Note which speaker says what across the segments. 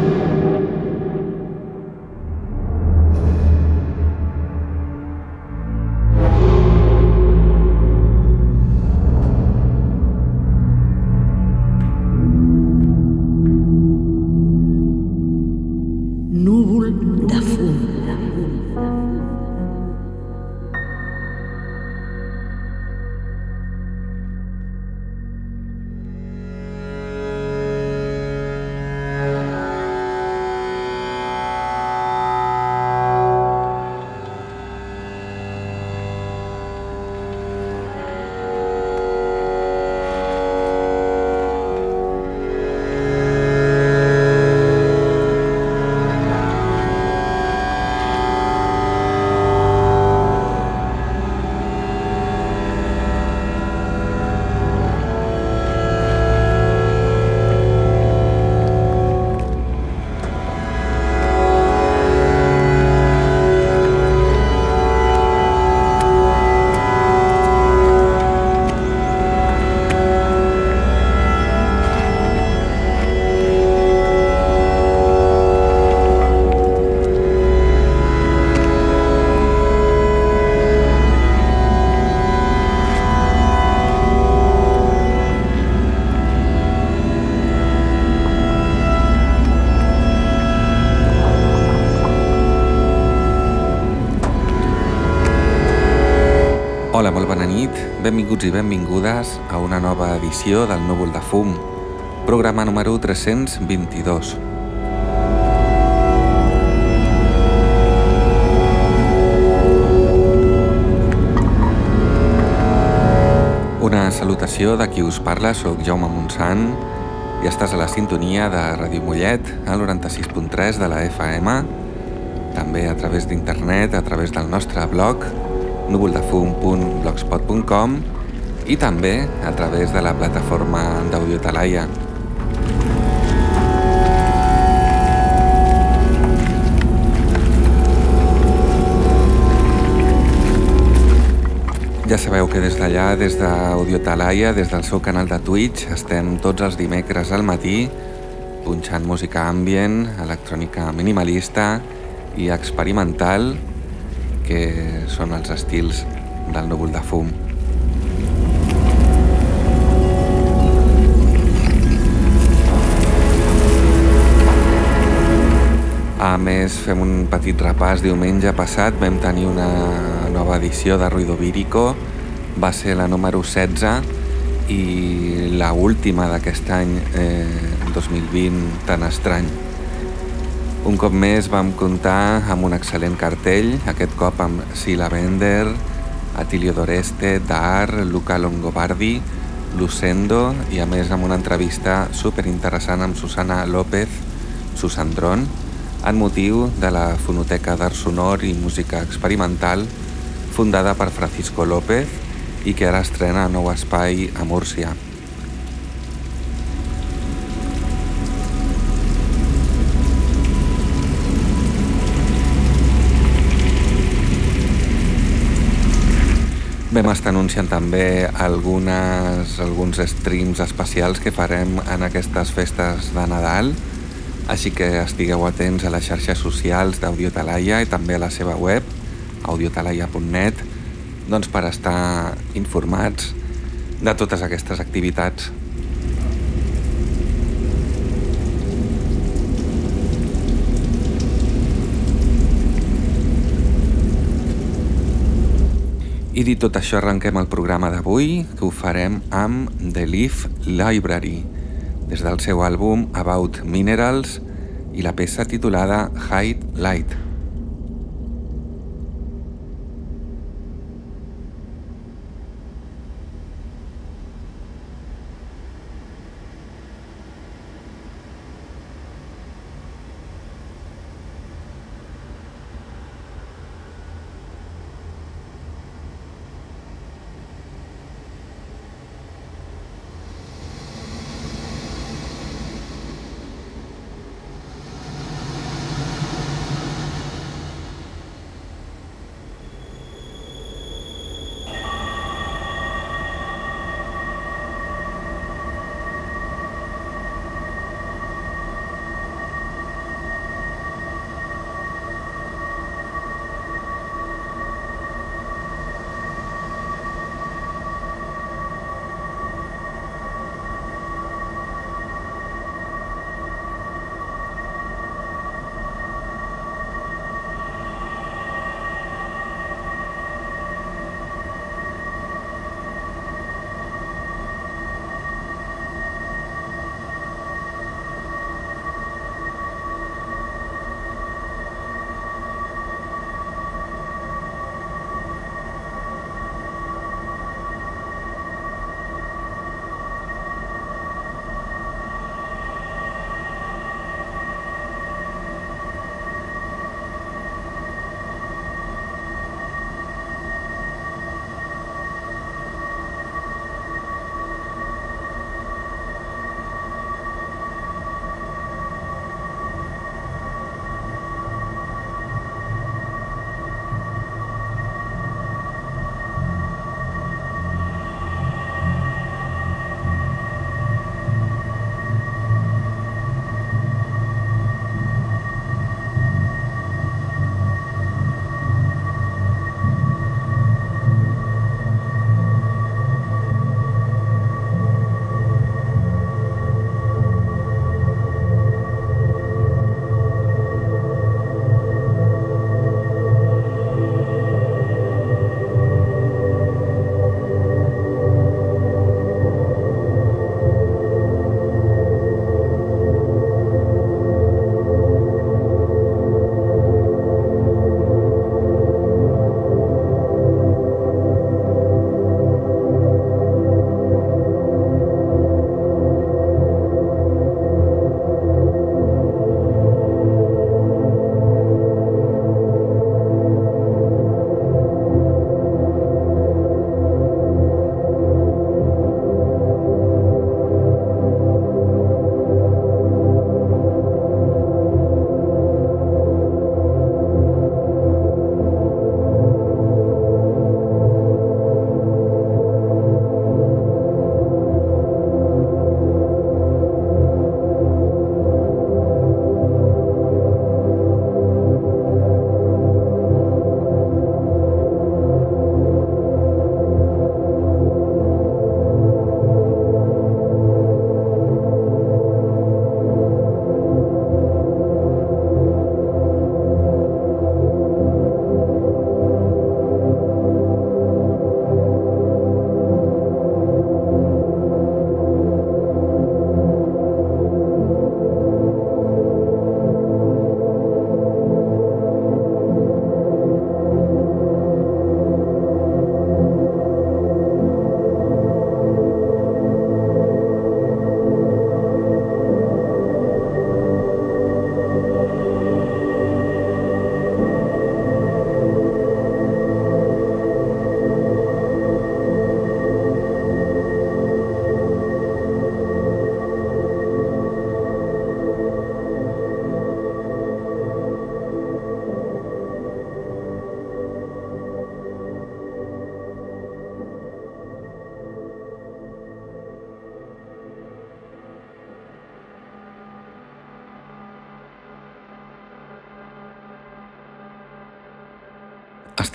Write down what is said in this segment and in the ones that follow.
Speaker 1: you benvinguts i benvingudes a una nova edició del Núvol de Fum, programa número 322. Una salutació de qui us parla, sóc Jaume Montsant i estàs a la sintonia de Ràdio Mollet, al 96.3 de la FM, també a través d'internet, a través del nostre blog núvoldefum.blogspot.com i també a través de la plataforma d'Audio Talaia. Ja sabeu que des d'allà, des d'Audio Talaia, des del seu canal de Twitch, estem tots els dimecres al matí punxant música ambient, electrònica minimalista i experimental que són els estils del núvol de fum. A més, fem un petit repàs. Diumenge passat vam tenir una nova edició de Ruido Vírico. Va ser la número 16 i la última d'aquest any eh, 2020 tan estrany. Un cop més vam comptar amb un excel·lent cartell, aquest cop amb Sila Bender, Atilio Doreste, Dar, Luca Longobardi, Lucendo i a més amb una entrevista superinteressant amb Susana López, Susandron, en motiu de la Fonoteca d'Art Sonor i Música Experimental fundada per Francisco López i que ara estrena nou espai a Múrcia. Vam estar anunciant també algunes, alguns streams especials que farem en aquestes festes de Nadal, així que estigueu atents a les xarxes socials d'Audiotalaia i també a la seva web, audiotalaia.net, doncs per estar informats de totes aquestes activitats. I dit tot això, arrenquem el programa d'avui, que ho farem amb The Leaf Library, des del seu àlbum About Minerals i la peça titulada Hide Light.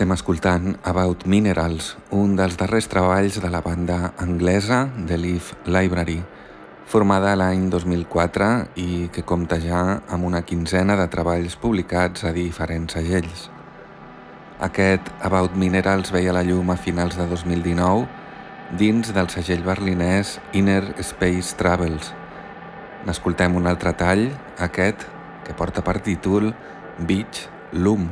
Speaker 1: Estem escoltant About Minerals, un dels darrers treballs de la banda anglesa The Leaf Library, formada l'any 2004 i que compta ja amb una quinzena de treballs publicats a diferents segells. Aquest About Minerals veia la llum a finals de 2019 dins del segell berlinès Inner Space Travels. N'escoltem un altre tall, aquest, que porta per títol Beach Loom.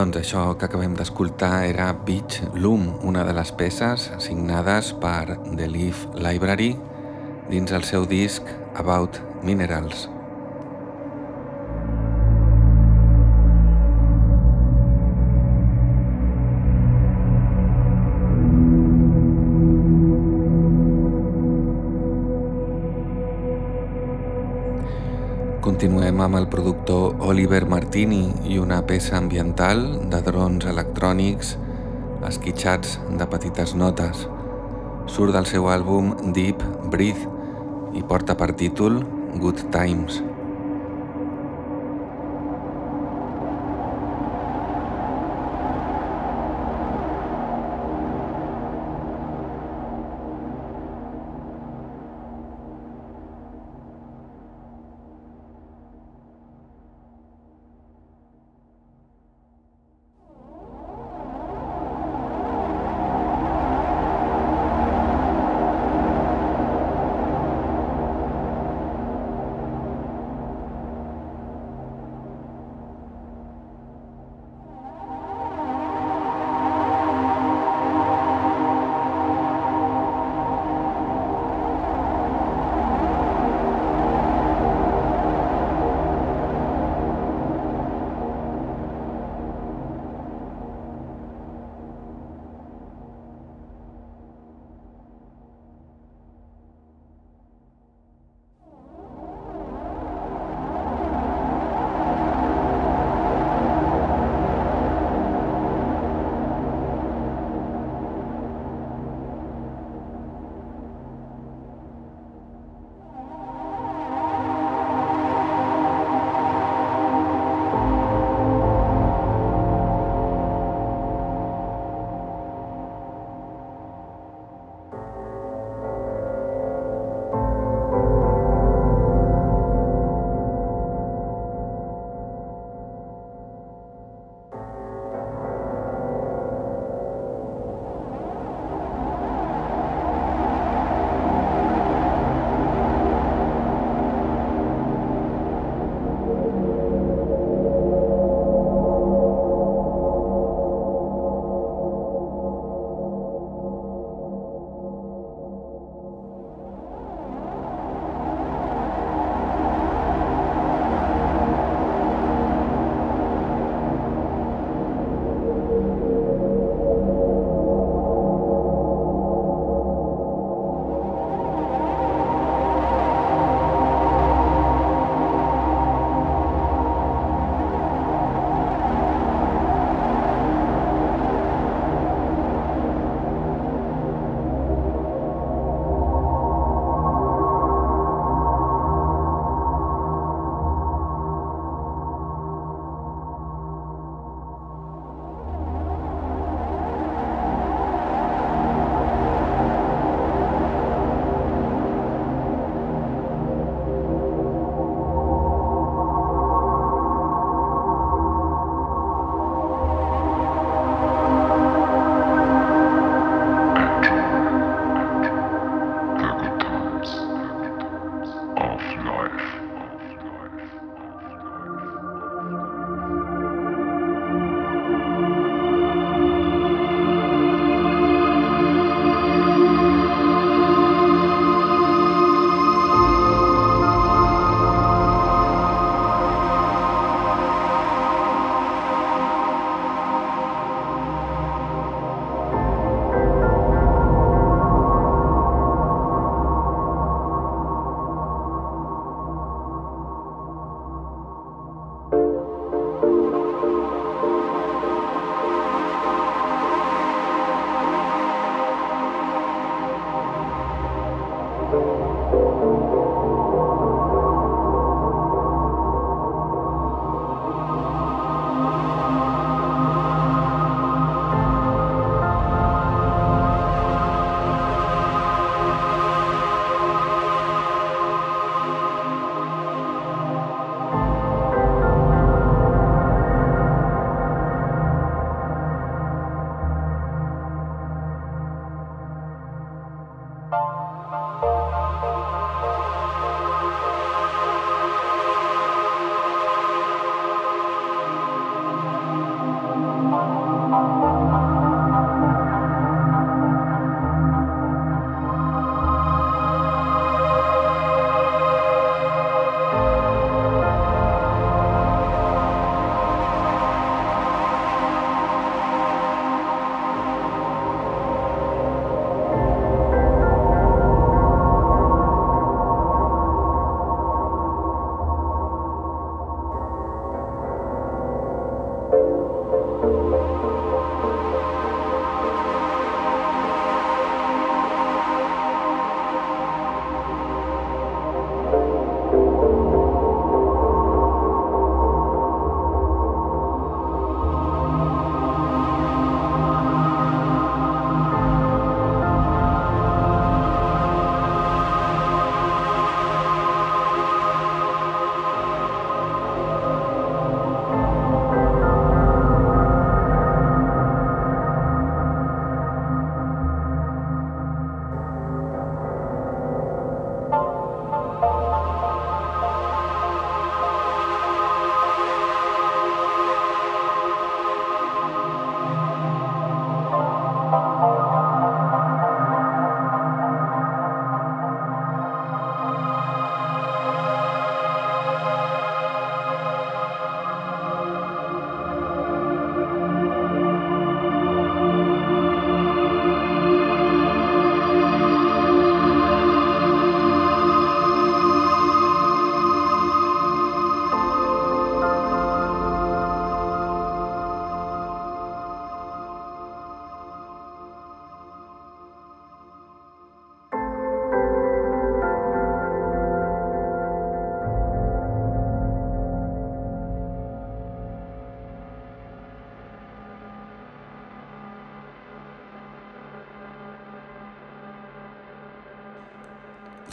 Speaker 1: Doncs això que acabem d'escoltar era Beach Loom, una de les peces signades per The Leaf Library dins el seu disc About Minerals. Continuem amb el productor Oliver Martini i una peça ambiental de drons electrònics esquitxats de petites notes. Surt del seu àlbum Deep Breathe i porta per títol Good Times.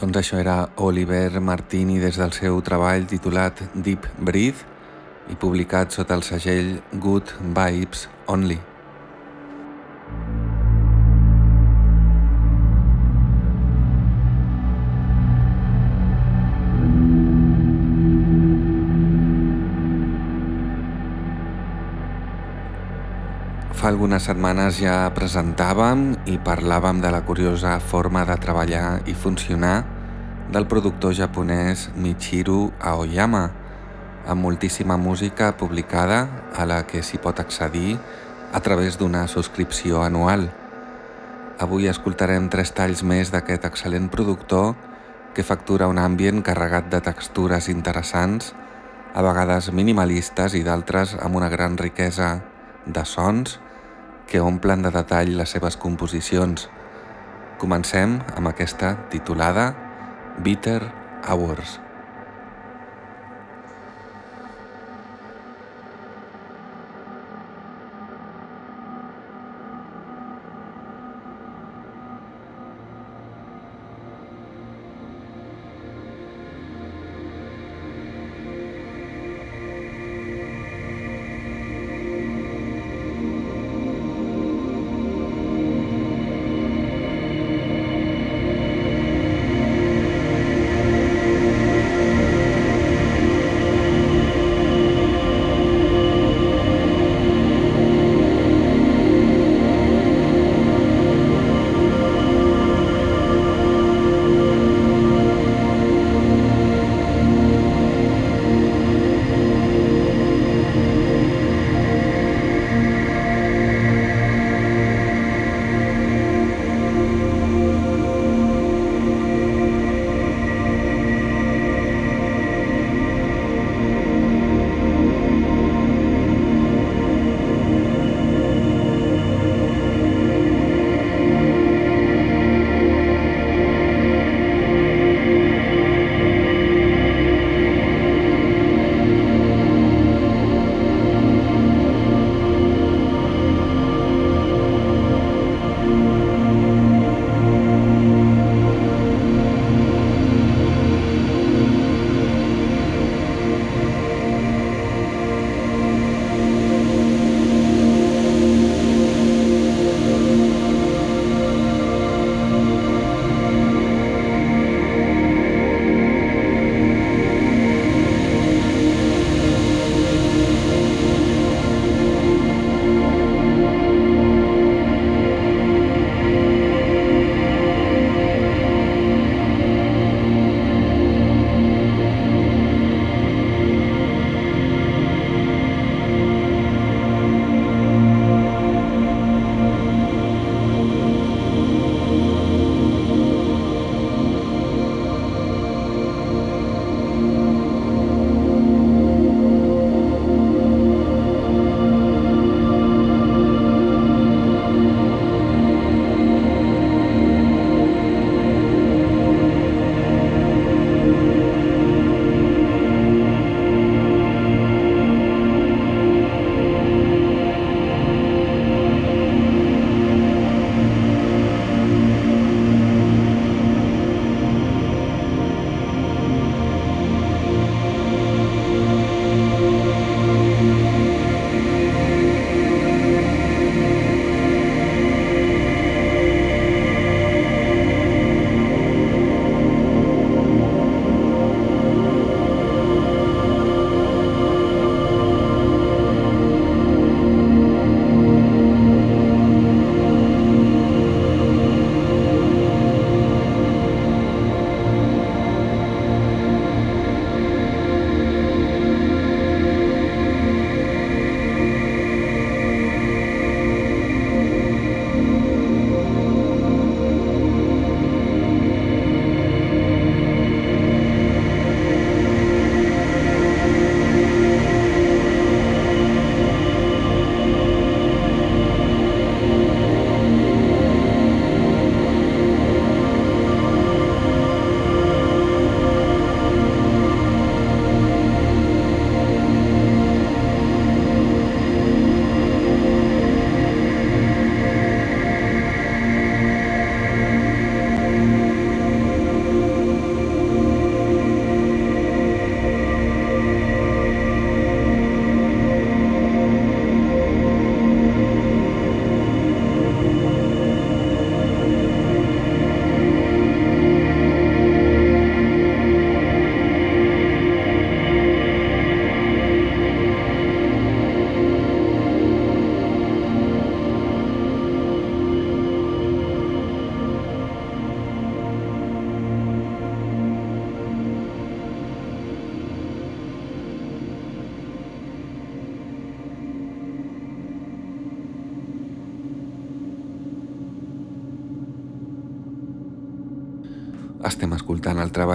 Speaker 1: Doncs això era Oliver Martini des del seu treball titulat Deep Breathe i publicat sota el segell Good Vibes Only. Fa algunes setmanes ja presentàvem i parlàvem de la curiosa forma de treballar i funcionar del productor japonès Michiru Aoyama, amb moltíssima música publicada a la que s'hi pot accedir a través d'una subscripció anual. Avui escoltarem tres talls més d'aquest excel·lent productor que factura un ambient carregat de textures interessants, a vegades minimalistes i d'altres amb una gran riquesa de sons, que omplen de detall les seves composicions. Comencem amb aquesta titulada Bitter Hours.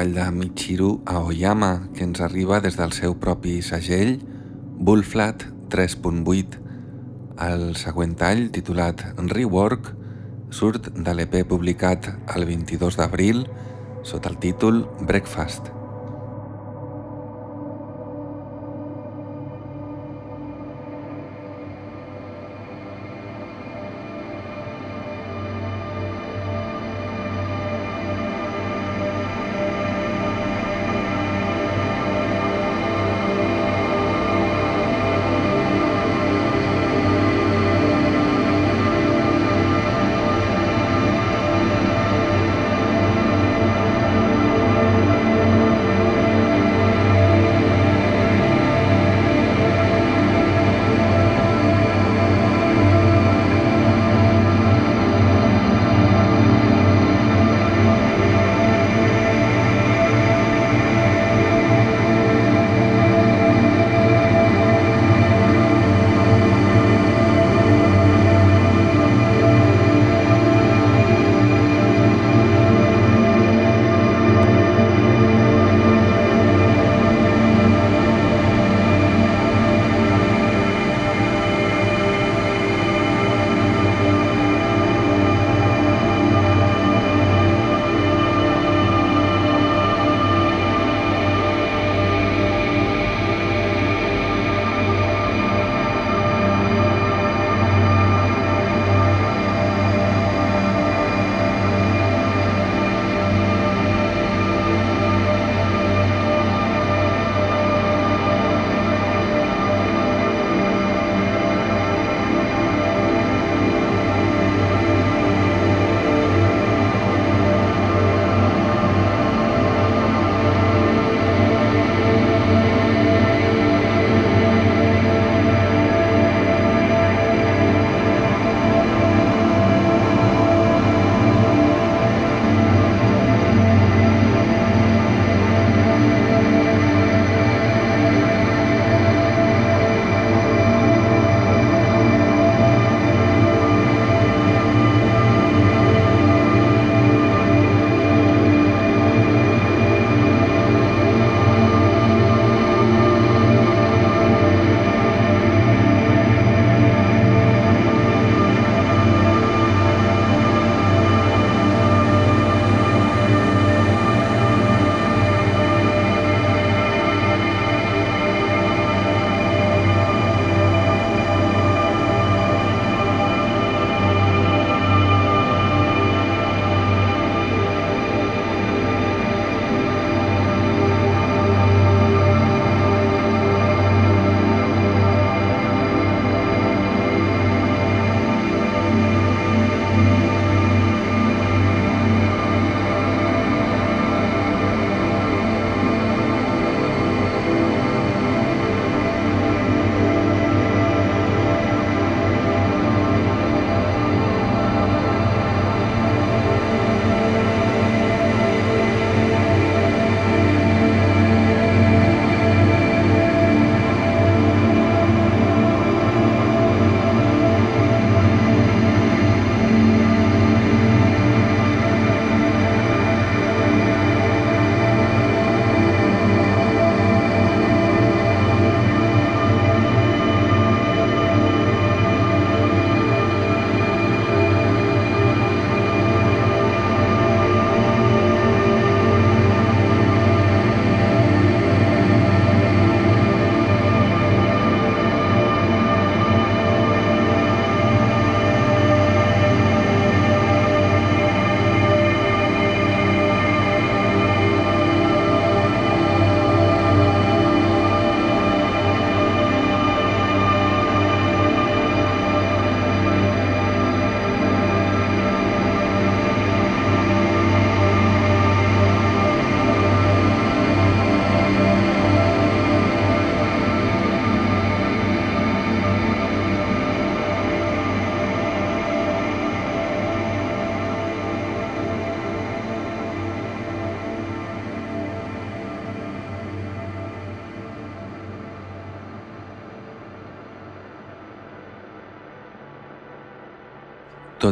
Speaker 1: Treball de Michiru Aoyama, que ens arriba des del seu propi segell, Bullflat 3.8. El següent tall, titulat Rework, surt de l'EP publicat el 22 d'abril sota el títol Breakfast.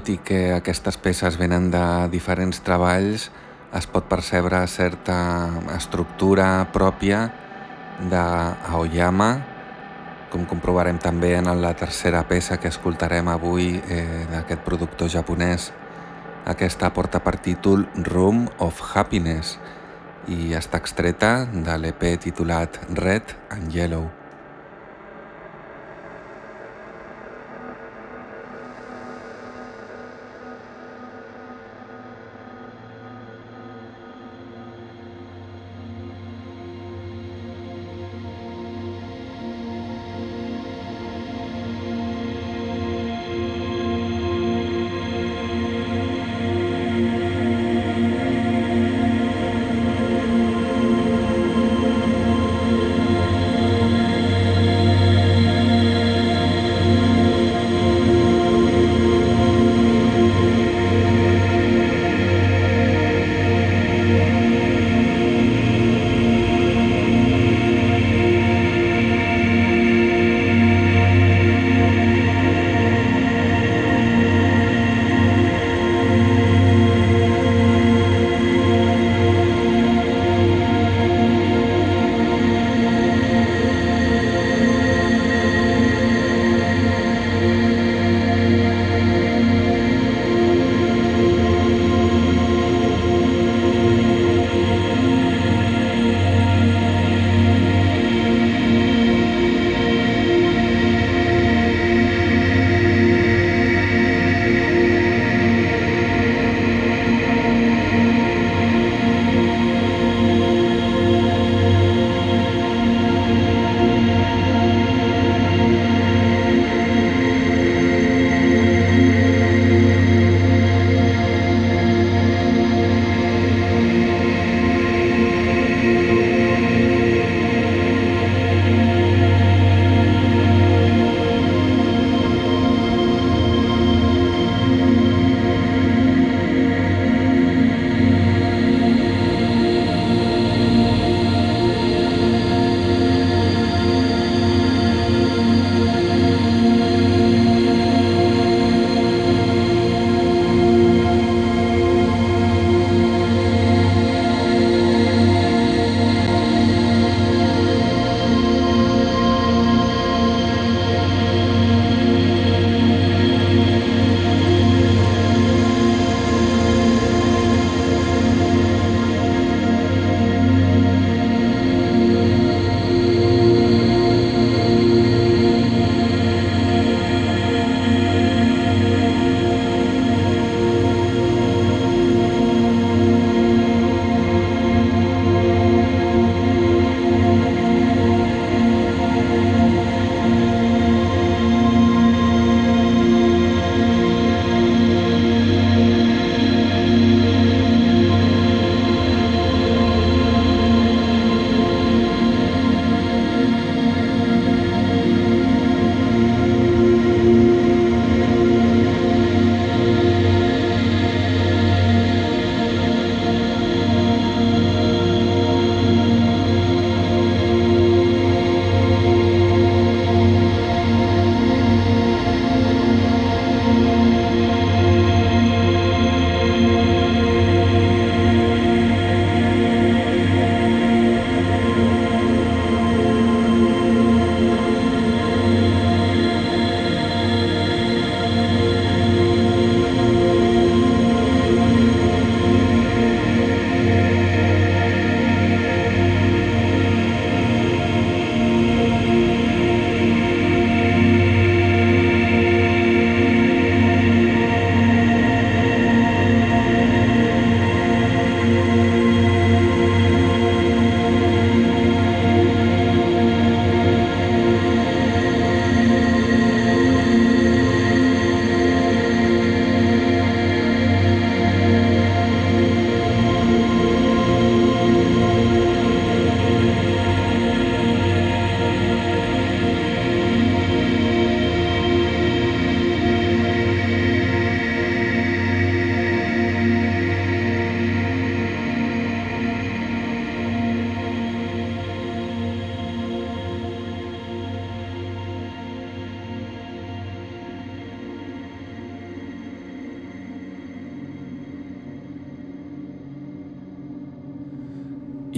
Speaker 1: Tot i que aquestes peces venen de diferents treballs, es pot percebre certa estructura pròpia d'Aoyama, com comprovarem també en la tercera peça que escoltarem avui eh, d'aquest productor japonès. Aquesta porta per títol Room of Happiness i està extreta de l'EP titulat Red and Yellow.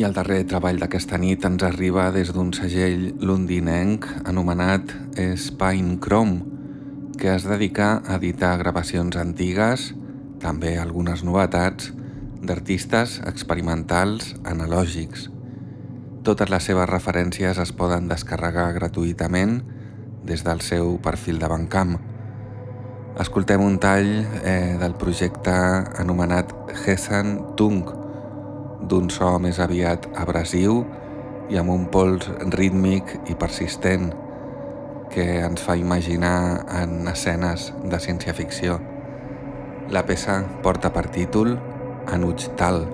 Speaker 1: I el darrer treball d'aquesta nit ens arriba des d'un segell londinenc anomenat Spine Chrome, que es dedica a editar gravacions antigues, també algunes novetats, d'artistes experimentals analògics. Totes les seves referències es poden descarregar gratuïtament des del seu perfil de Bancam. Escoltem un tall eh, del projecte anomenat Hesan Tung, d'un so més aviat abrasiu i amb un pols rítmic i persistent que ens fa imaginar en escenes de ciència-ficció. La peça porta per títol Anuchtal.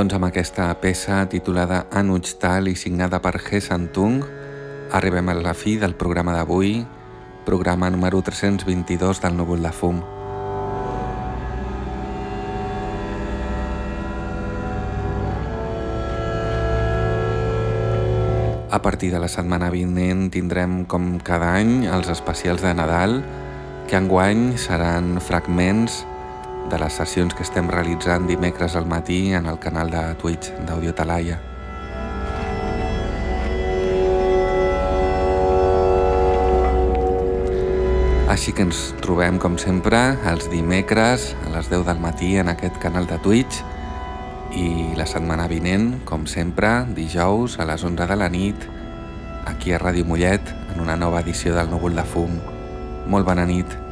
Speaker 1: Doncs amb aquesta peça titulada Anuchtal i signada per He Santung arribem a la fi del programa d'avui, programa número 322 del Núvol de Fum. A partir de la setmana vinent tindrem, com cada any, els especials de Nadal, que enguany seran fragments de les sessions que estem realitzant dimecres al matí en el canal de Twitch d'Audio Talaia. Així que ens trobem, com sempre, els dimecres a les 10 del matí en aquest canal de Twitch i la setmana vinent, com sempre, dijous a les 11 de la nit, aquí a Ràdio Mollet, en una nova edició del Núvol de Fum. Molt bona nit.